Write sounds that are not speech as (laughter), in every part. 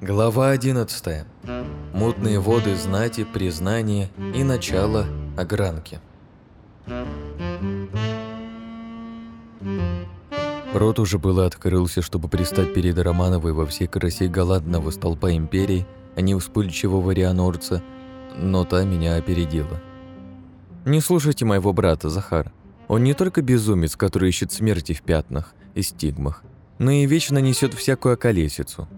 Глава 11. Мутные воды знати, признание и начало огранки. Рот уже было открылся, чтобы пристать перед Романовой во всей красе галантного столпа империи, а не вспыльчивого рианорца, но та меня опередила. «Не слушайте моего брата, Захар. Он не только безумец, который ищет смерти в пятнах и стигмах, но и вечно несет всякую околесицу.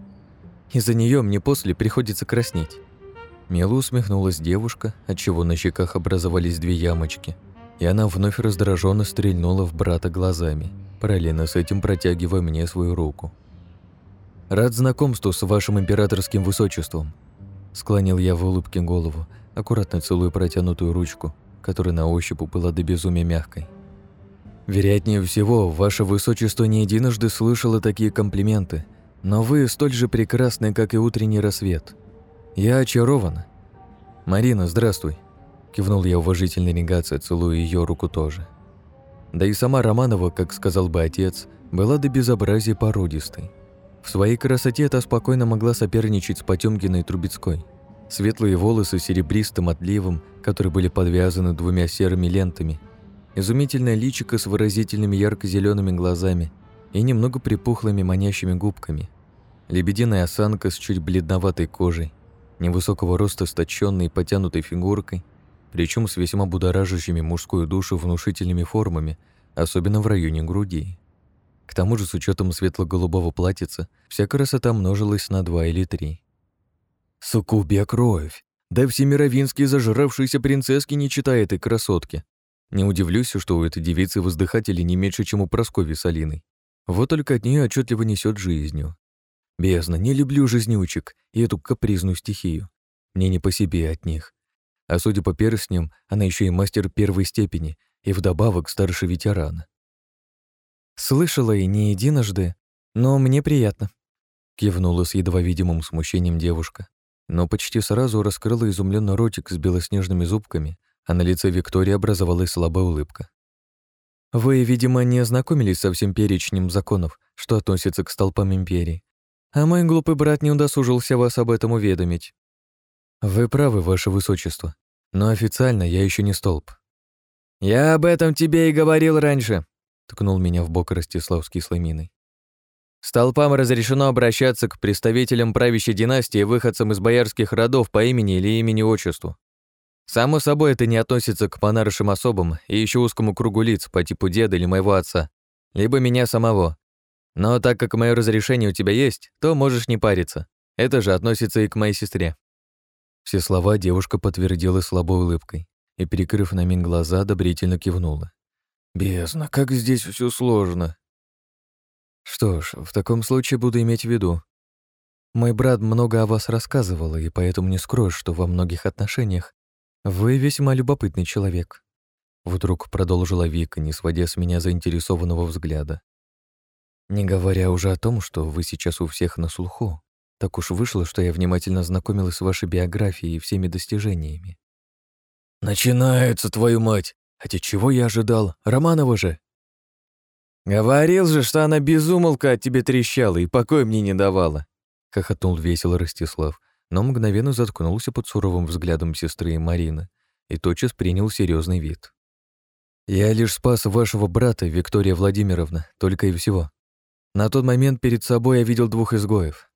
Из-за нее мне после приходится краснеть». Мило усмехнулась девушка, отчего на щеках образовались две ямочки, и она вновь раздраженно стрельнула в брата глазами, параллельно с этим протягивая мне свою руку. «Рад знакомству с вашим императорским высочеством», склонил я в улыбке голову, аккуратно целуя протянутую ручку, которая на ощупь была до безумия мягкой. Вероятнее всего, ваше высочество не единожды слышало такие комплименты, но вы столь же прекрасны, как и утренний рассвет. Я очарован. Марина, здравствуй. Кивнул я уважительной негацией, целуя ее руку тоже. Да и сама Романова, как сказал бы отец, была до безобразия породистой. В своей красоте та спокойно могла соперничать с Потёмкиной Трубецкой. Светлые волосы серебристым отливом, которые были подвязаны двумя серыми лентами – изумительное личико с выразительными ярко зелеными глазами и немного припухлыми манящими губками, лебединая осанка с чуть бледноватой кожей, невысокого роста с точенной и потянутой фигуркой, причем с весьма будоражащими мужскую душу внушительными формами, особенно в районе груди. К тому же, с учетом светло-голубого платьица, вся красота множилась на два или три. «Суккубия кровь! Да все мировинские зажравшиеся принцесски не читают этой красотки!» Не удивлюсь, что у этой девицы воздыхатели не меньше, чем у Прасковьи с Алиной. Вот только от нее отчетливо несет жизнью. Бездна, не люблю жизнючек и эту капризную стихию. Мне не по себе от них. А судя по перстням, она еще и мастер первой степени и вдобавок старший ветеран. Слышала и не единожды, но мне приятно. Кивнула с едва видимым смущением девушка, но почти сразу раскрыла изумленно ротик с белоснежными зубками, а на лице Виктории образовалась слабая улыбка. «Вы, видимо, не ознакомились со всем перечнем законов, что относится к столпам империи, а мой глупый брат не удосужился вас об этом уведомить». «Вы правы, ваше высочество, но официально я еще не столб». «Я об этом тебе и говорил раньше», — ткнул меня в бок Ростислав с кислой. «Столпам разрешено обращаться к представителям правящей династии и выходцам из боярских родов по имени или имени-отчеству. Само собой, это не относится к понарышим особам и еще узкому кругу лиц по типу деда или моего отца, либо меня самого. Но так как мое разрешение у тебя есть, то можешь не париться. Это же относится и к моей сестре». Все слова девушка подтвердила слабой улыбкой и, перекрыв на миг глаза, одобрительно кивнула. «Бездна, как здесь все сложно!» «Что ж, в таком случае буду иметь в виду. Мой брат много о вас рассказывал, и поэтому не скрою, что во многих отношениях «Вы весьма любопытный человек», — вдруг продолжила Вика, не сводя с меня заинтересованного взгляда. «Не говоря уже о том, что вы сейчас у всех на слуху, так уж вышло, что я внимательно знакомилась с вашей биографией и всеми достижениями». «Начинается, твою мать! Хотя чего я ожидал? Романова же!» «Говорил же, что она безумолка от тебе трещала и покой мне не давала!» — хохотнул весело Ростислав, но мгновенно заткнулся под суровым взглядом сестры Марины и тотчас принял серьезный вид. «Я лишь спас вашего брата, Виктория Владимировна, только и всего. На тот момент перед собой я видел двух изгоев.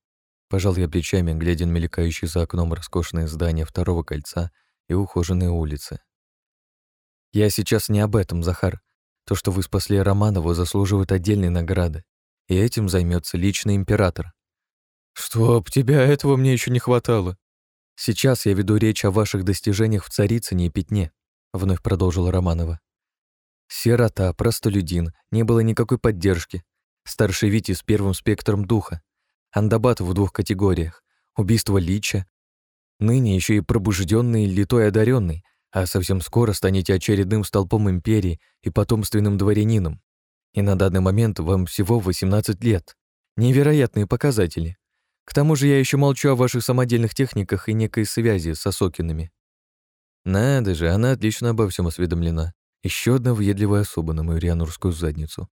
Пожал я плечами, глядя на мелькающие за окном роскошные здания второго кольца и ухоженные улицы. Я сейчас не об этом, Захар. То, что вы спасли Романова, заслуживает отдельной награды, и этим займется личный император. «Чтоб тебя этого мне еще не хватало!» «Сейчас я веду речь о ваших достижениях в Царицыне и Пятне», — вновь продолжила Романова. «Сирота, простолюдин, не было никакой поддержки. Старший Вити с первым спектром духа. Андабат в двух категориях. Убийство Лича. Ныне еще и пробужденный литой одаренный, а совсем скоро станете очередным столпом империи и потомственным дворянином. И на данный момент вам всего 18 лет. Невероятные показатели. К тому же я еще молчу о ваших самодельных техниках и некой связи с Осокинами. Надо же, она отлично обо всем осведомлена. Еще одна въедливая особа на мою рианурскую задницу.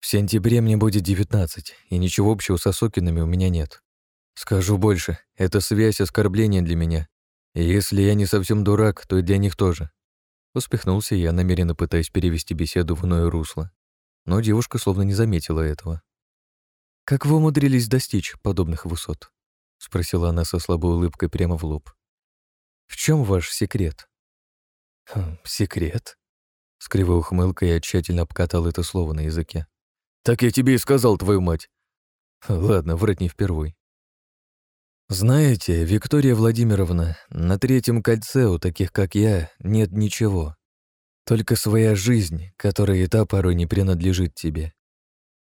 В сентябре мне будет 19, и ничего общего с Осокинами у меня нет. Скажу больше, это связь оскорбления для меня. И если я не совсем дурак, то и для них тоже. Успехнулся я, намеренно пытаясь перевести беседу в иное русло. Но девушка словно не заметила этого. «Как вы умудрились достичь подобных высот?» — спросила она со слабой улыбкой прямо в лоб. «В чем ваш секрет?» хм, «Секрет?» С кривой ухмылкой я тщательно обкатал это слово на языке. «Так я тебе и сказал, твою мать!» «Ладно, врать не впервой. Знаете, Виктория Владимировна, на третьем кольце у таких, как я, нет ничего. Только своя жизнь, которая и та порой не принадлежит тебе.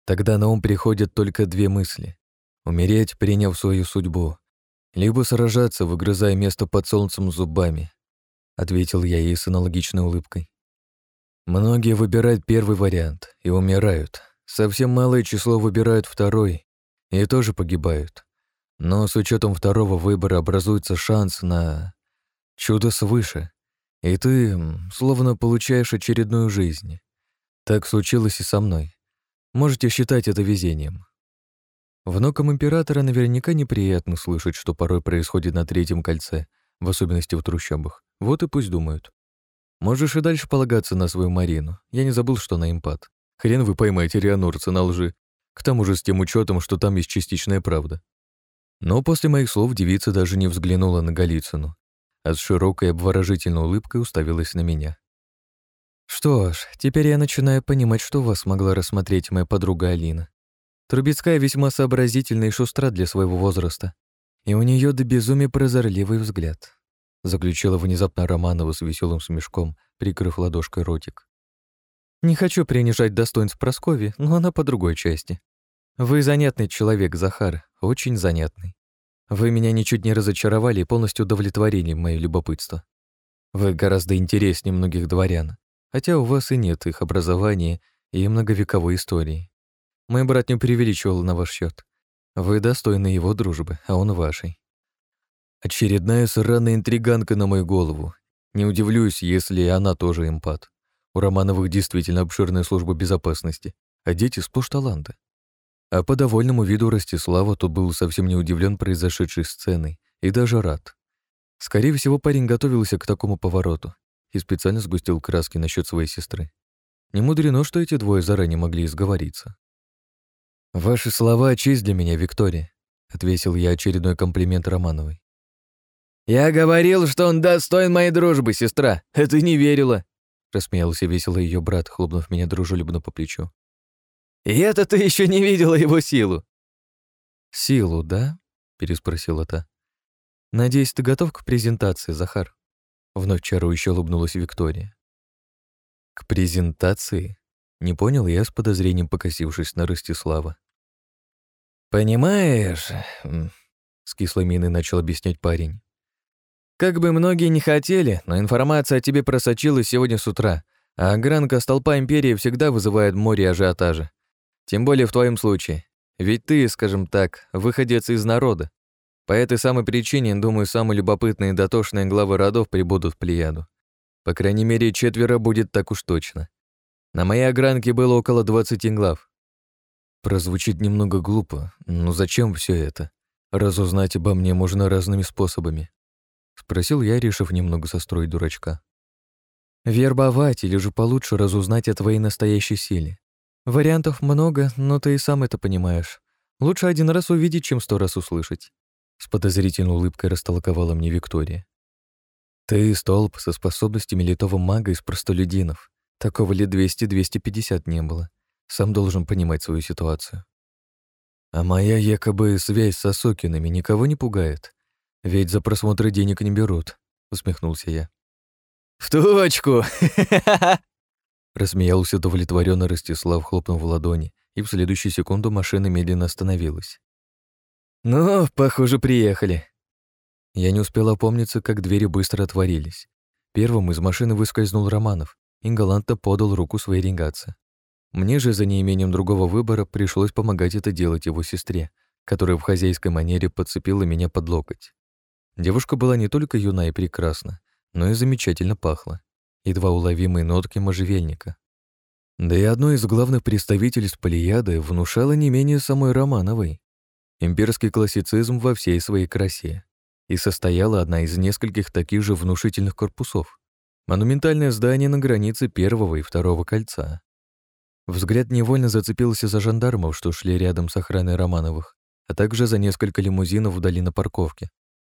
Тогда на ум приходят только две мысли. Умереть, приняв свою судьбу, либо сражаться, выгрызая место под солнцем зубами, ответил я ей с аналогичной улыбкой. Многие выбирают первый вариант и умирают. Совсем малое число выбирают второй и тоже погибают. Но с учетом второго выбора образуется шанс на чудо свыше, и ты словно получаешь очередную жизнь. Так случилось и со мной. Можете считать это везением. Внукам императора наверняка неприятно слышать, что порой происходит на третьем кольце, в особенности в трущобах. Вот и пусть думают. Можешь и дальше полагаться на свою Марину. Я не забыл, что она импат. Хрен вы поймаете Рианорца на лжи. К тому же с тем учетом, что там есть частичная правда. Но после моих слов девица даже не взглянула на Голицыну, а с широкой обворожительной улыбкой уставилась на меня. «Что ж, теперь я начинаю понимать, что вас могла рассмотреть моя подруга Алина. Трубецкая весьма сообразительна и шустра для своего возраста, и у нее до безумия прозорливый взгляд», заключила внезапно Романова с веселым смешком, прикрыв ладошкой ротик. «Не хочу принижать достоинств Праскови, но она по другой части. Вы занятный человек, Захар, очень занятный. Вы меня ничуть не разочаровали и полностью удовлетворили мое любопытство. Вы гораздо интереснее многих дворян, хотя у вас и нет их образования и многовековой истории. Мой брат не преувеличивал на ваш счет. Вы достойны его дружбы, а он вашей. Очередная сраная интриганка на мою голову. Не удивлюсь, если она тоже эмпат. У Романовых действительно обширная служба безопасности, а дети сплошь таланты. А по довольному виду Ростислава тот был совсем не удивлен произошедшей сценой и даже рад. Скорее всего, парень готовился к такому повороту и специально сгустил краски насчет своей сестры. Не мудрено, что эти двое заранее могли изговориться. «Ваши слова — честь для меня, Виктория», — отвесил я очередной комплимент Романовой. «Я говорил, что он достоин моей дружбы, сестра, а ты не верила», — рассмеялся весело ее брат, хлопнув меня дружелюбно по плечу. И это ты еще не видела его силу. Силу, да? переспросила та. Надеюсь, ты готов к презентации, Захар? Вновь чарующе улыбнулась Виктория. К презентации? Не понял я с подозрением, покосившись на Ростислава. «Понимаешь...» — с кислой миной начал объяснять парень. «Как бы многие не хотели, но информация о тебе просочилась сегодня с утра, а огранка столпа Империи всегда вызывает море ажиотажа. Тем более в твоем случае. Ведь ты, скажем так, выходец из народа. По этой самой причине, думаю, самые любопытные и дотошные главы родов прибудут в Плеяду. По крайней мере, четверо будет так уж точно. На моей огранке было около 20 глав. Прозвучит немного глупо, но зачем все это? Разузнать обо мне можно разными способами. Спросил я, решив немного состроить дурачка. Вербовать или же получше разузнать о твоей настоящей силе. Вариантов много, но ты и сам это понимаешь. Лучше один раз увидеть, чем сто раз услышать. С подозрительной улыбкой растолковала мне Виктория. Ты столб со способностями литого мага из простолюдинов. Такого лет 200-250 не было. Сам должен понимать свою ситуацию. А моя якобы связь с Осокинами никого не пугает. Ведь за просмотры денег не берут, усмехнулся я. В точку! (laughs) Рассмеялся удовлетворенно Ростислав, хлопнув в ладони, и в следующую секунду машина медленно остановилась. «Ну, похоже, приехали». Я не успел опомниться, как двери быстро отворились. Первым из машины выскользнул Романов и галантно подал руку своей регации. Мне же, за неимением другого выбора, пришлось помогать это делать его сестре, которая в хозяйской манере подцепила меня под локоть. Девушка была не только юна и прекрасна, но и замечательно пахла едва уловимые нотки можжевельника. Да и одно из главных представительств Полияды внушало не менее самой Романовой. Имперский классицизм во всей своей красе. И состояла одна из нескольких таких же внушительных корпусов. Монументальное здание на границе первого и второго кольца. Взгляд невольно зацепился за жандармов, что шли рядом с охраной Романовых, а также за несколько лимузинов вдали на парковке.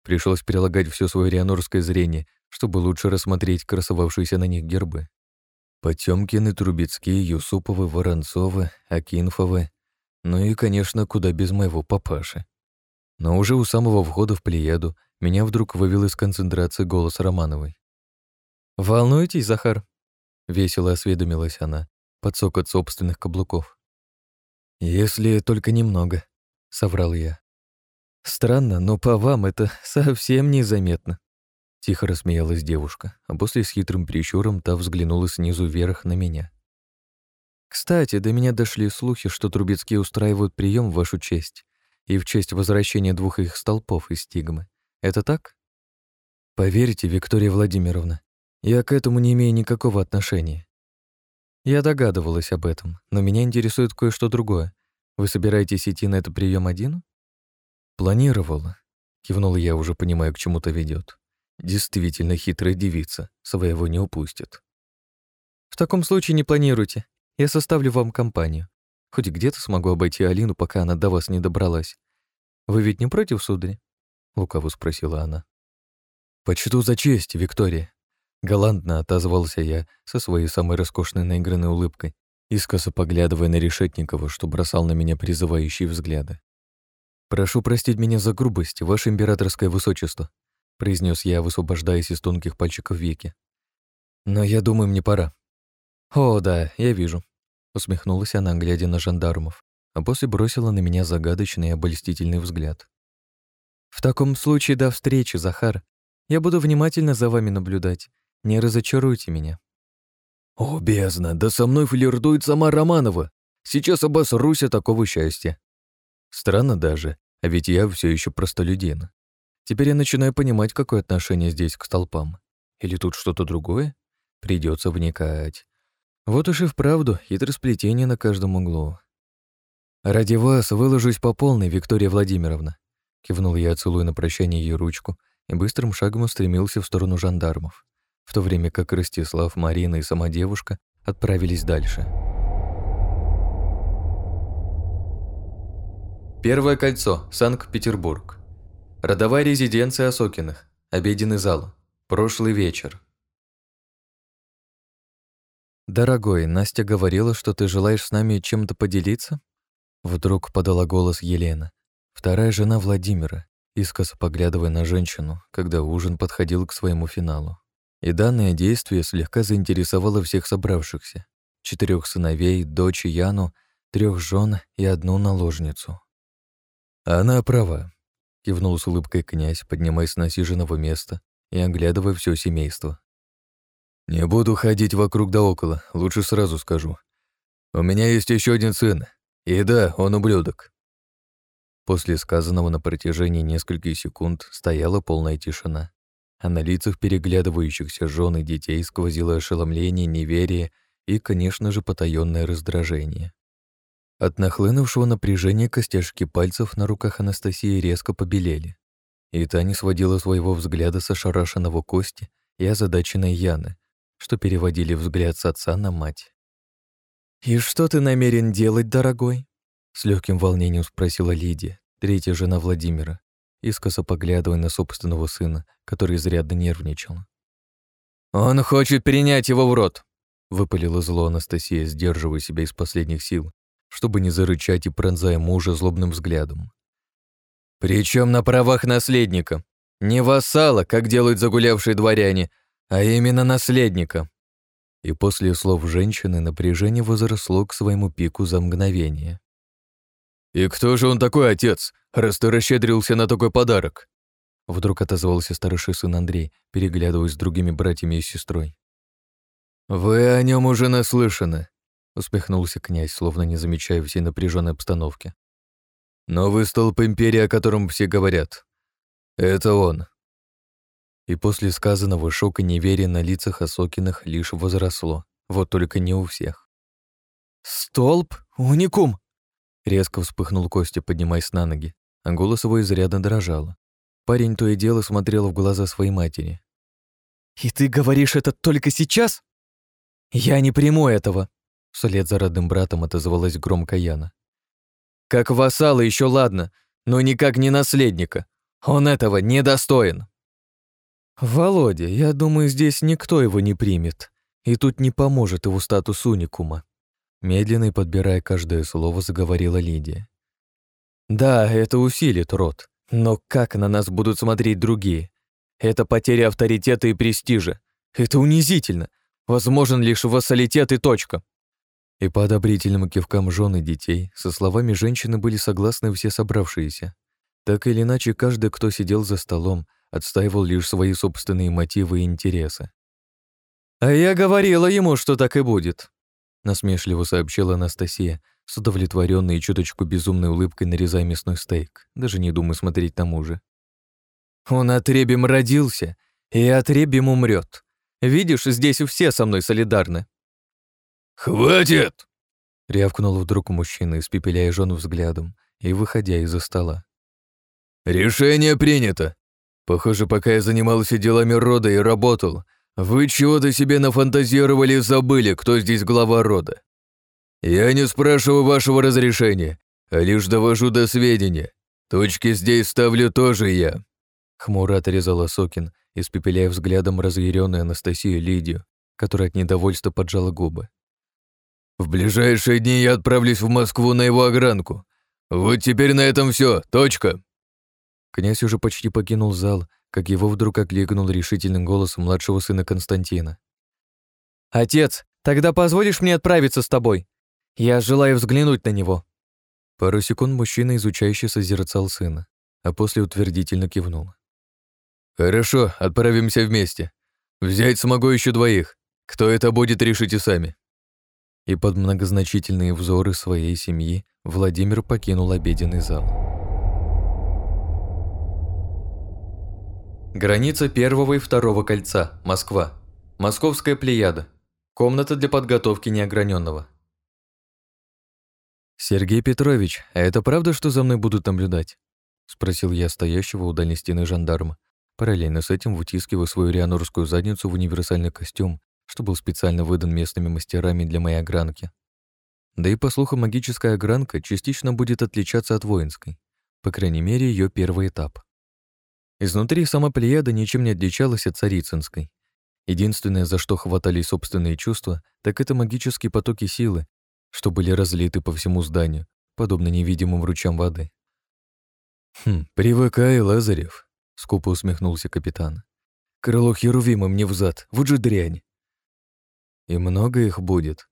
Пришлось прилагать все свое рианорское зрение, чтобы лучше рассмотреть красовавшиеся на них гербы. Потёмкины, Трубецкие, Юсуповы, Воронцовы, Акинфовы, ну и, конечно, куда без моего папаши. Но уже у самого входа в Плеяду меня вдруг вывел из концентрации голос Романовой. «Волнуетесь, Захар?» — весело осведомилась она, под от собственных каблуков. «Если только немного», — соврал я. «Странно, но по вам это (laughs) совсем незаметно». Тихо рассмеялась девушка, а после с хитрым прищуром та взглянула снизу вверх на меня. «Кстати, до меня дошли слухи, что Трубецкие устраивают прием в вашу честь и в честь возвращения двух их столпов из стигмы. Это так?» «Поверьте, Виктория Владимировна, я к этому не имею никакого отношения. Я догадывалась об этом, но меня интересует кое-что другое. Вы собираетесь идти на этот прием один? Планировала. Кивнул я, уже понимая, к чему-то ведет. Действительно хитрая девица, своего не упустит. В таком случае не планируйте. Я составлю вам компанию. Хоть где-то смогу обойти Алину, пока она до вас не добралась. Вы ведь не против, сударь? Лукаво спросила она. Почту за честь, Виктория. Галантно отозвался я со своей самой роскошной наигранной улыбкой, искоса поглядывая на Решетникова, что бросал на меня призывающие взгляды. «Прошу простить меня за грубость, ваше императорское высочество», произнес я, высвобождаясь из тонких пальчиков веки. «Но я думаю, мне пора». «О, да, я вижу», усмехнулась она, глядя на жандармов, а после бросила на меня загадочный и обольстительный взгляд. «В таком случае до встречи, Захар. Я буду внимательно за вами наблюдать не разочаруйте меня». «О, бездна, да со мной флиртует сама Романова. Сейчас обосрусь от такого счастья». Странно даже, а ведь я все еще простолюдин. Теперь я начинаю понимать, какое отношение здесь к столпам. Или тут что-то другое? Придется вникать. Вот уж и вправду хитросплетение на каждом углу. «Ради вас выложусь по полной, Виктория Владимировна», кивнул я, целуя на прощание ее ручку, и быстрым шагом устремился в сторону жандармов в то время как Ростислав, Марина и сама девушка отправились дальше. Первое кольцо, Санкт-Петербург. Родовая резиденция Осокиных. Обеденный зал. Прошлый вечер. «Дорогой, Настя говорила, что ты желаешь с нами чем-то поделиться?» Вдруг подала голос Елена, вторая жена Владимира, искоса поглядывая на женщину, когда ужин подходил к своему финалу. И данное действие слегка заинтересовало всех собравшихся. Четырех сыновей, дочь Яну, трех жен и одну наложницу. «Она права», — кивнул с улыбкой князь, поднимаясь с насиженного места и оглядывая все семейство. «Не буду ходить вокруг да около, лучше сразу скажу. У меня есть еще один сын, и да, он ублюдок». После сказанного на протяжении нескольких секунд стояла полная тишина а на лицах переглядывающихся жен и детей сквозило ошеломление, неверие и, конечно же, потаённое раздражение. От нахлынувшего напряжения костяшки пальцев на руках Анастасии резко побелели, и та не сводила своего взгляда с ошарашенного Кости и озадаченной Яны, что переводили взгляд с отца на мать. «И что ты намерен делать, дорогой?» С легким волнением спросила Лидия, третья жена Владимира, искоса поглядывая на собственного сына, который изрядно нервничал. «Он хочет принять его в рот!» — выпалила зло Анастасия, сдерживая себя из последних сил, чтобы не зарычать и пронзая мужа злобным взглядом. «Причем на правах наследника. Не вассала, как делают загулявшие дворяне, а именно наследника». И после слов женщины напряжение возросло к своему пику за мгновение. «И кто же он такой, отец, раз ты расщедрился на такой подарок?» Вдруг отозвался старший сын Андрей, переглядываясь с другими братьями и сестрой. «Вы о нем уже наслышаны», — усмехнулся князь, словно не замечая всей напряженной обстановки. «Новый столб империи, о котором все говорят. Это он». И после сказанного шока неверия на лицах Осокиных лишь возросло, вот только не у всех. «Столб? Уникум!» Резко вспыхнул Костя, поднимаясь на ноги, а голос его изрядно дрожал. Парень то и дело смотрел в глаза своей матери. «И ты говоришь это только сейчас?» «Я не приму этого!» Вслед за родным братом отозвалась громко Яна. «Как вассала еще ладно, но никак не наследника. Он этого недостоин!» «Володя, я думаю, здесь никто его не примет, и тут не поможет его статус уникума», медленно и подбирая каждое слово, заговорила Лидия. «Да, это усилит род, но как на нас будут смотреть другие? Это потеря авторитета и престижа. Это унизительно. Возможен лишь вассалитет и точка». И по одобрительным кивкам жен и детей со словами женщины были согласны все собравшиеся. Так или иначе, каждый, кто сидел за столом, отстаивал лишь свои собственные мотивы и интересы. «А я говорила ему, что так и будет», — насмешливо сообщила Анастасия, с удовлетворенной и чуточку безумной улыбкой нарезая мясной стейк, даже не думая смотреть тому же. «Он отребем родился, и отребем умрет. Видишь, здесь все со мной солидарны». «Хватит!» — рявкнул вдруг мужчина, испепеляя жену взглядом и выходя из-за стола. «Решение принято. Похоже, пока я занимался делами рода и работал, вы чего-то себе нафантазировали и забыли, кто здесь глава рода. Я не спрашиваю вашего разрешения, а лишь довожу до сведения. Точки здесь ставлю тоже я». Хмуро отрезала Сокин, испепеляя взглядом разъяренную Анастасию Лидию, которая от недовольства поджала губы. «В ближайшие дни я отправлюсь в Москву на его огранку. Вот теперь на этом все. Точка». Князь уже почти покинул зал, как его вдруг окликнул решительным голосом младшего сына Константина. «Отец, тогда позволишь мне отправиться с тобой? Я желаю взглянуть на него». Пару секунд мужчина, изучающе созерцал сына, а после утвердительно кивнул. «Хорошо, отправимся вместе. Взять смогу еще двоих. Кто это будет, решите сами». И под многозначительные взоры своей семьи Владимир покинул обеденный зал. Граница первого и второго кольца. Москва. Московская плеяда. Комната для подготовки неограненного. «Сергей Петрович, а это правда, что за мной будут наблюдать?» — спросил я стоящего у дальней стены жандарма, параллельно с этим вытискивая свою рианорскую задницу в универсальный костюм, что был специально выдан местными мастерами для моей огранки. Да и, по слухам, магическая огранка частично будет отличаться от воинской, по крайней мере, ее первый этап. Изнутри сама Плеяда ничем не отличалась от царицынской. Единственное, за что хватали собственные чувства, так это магические потоки силы, что были разлиты по всему зданию, подобно невидимым ручам воды. «Хм, привыкай, Лазарев», — скупо усмехнулся капитан. «Крыло Херувима мне взад, вот же дрянь». «И много их будет?»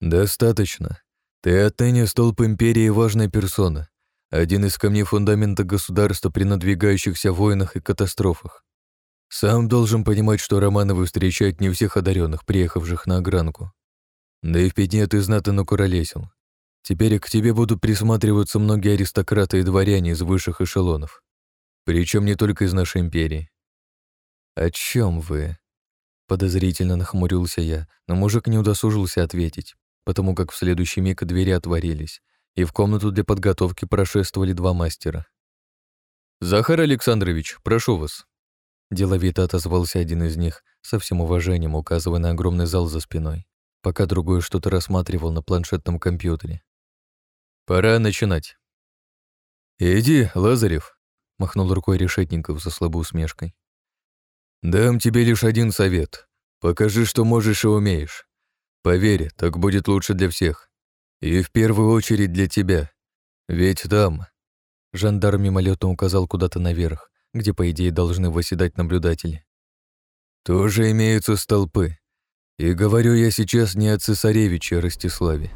«Достаточно. Ты отныне столб Империи важная персона один из камней фундамента государства при надвигающихся войнах и катастрофах. Сам должен понимать, что Романовы встречают не всех одаренных, приехавших на огранку. Да и в пятне ты знатно накуролесил. Теперь к тебе будут присматриваться многие аристократы и дворяне из высших эшелонов. Причем не только из нашей империи. «О чем вы?» Подозрительно нахмурился я, но мужик не удосужился ответить, потому как в следующий миг двери отворились, и в комнату для подготовки прошествовали два мастера. «Захар Александрович, прошу вас». Деловито отозвался один из них, со всем уважением указывая на огромный зал за спиной, пока другой что-то рассматривал на планшетном компьютере. «Пора начинать». «Иди, Лазарев», — махнул рукой Решетников за слабой усмешкой. «Дам тебе лишь один совет. Покажи, что можешь и умеешь. Поверь, так будет лучше для всех. И в первую очередь для тебя. Ведь там...» Жандарм мимолетно указал куда-то наверх, где, по идее, должны восседать наблюдатели. «Тоже имеются столпы. И говорю я сейчас не о цесаревиче Ростиславе.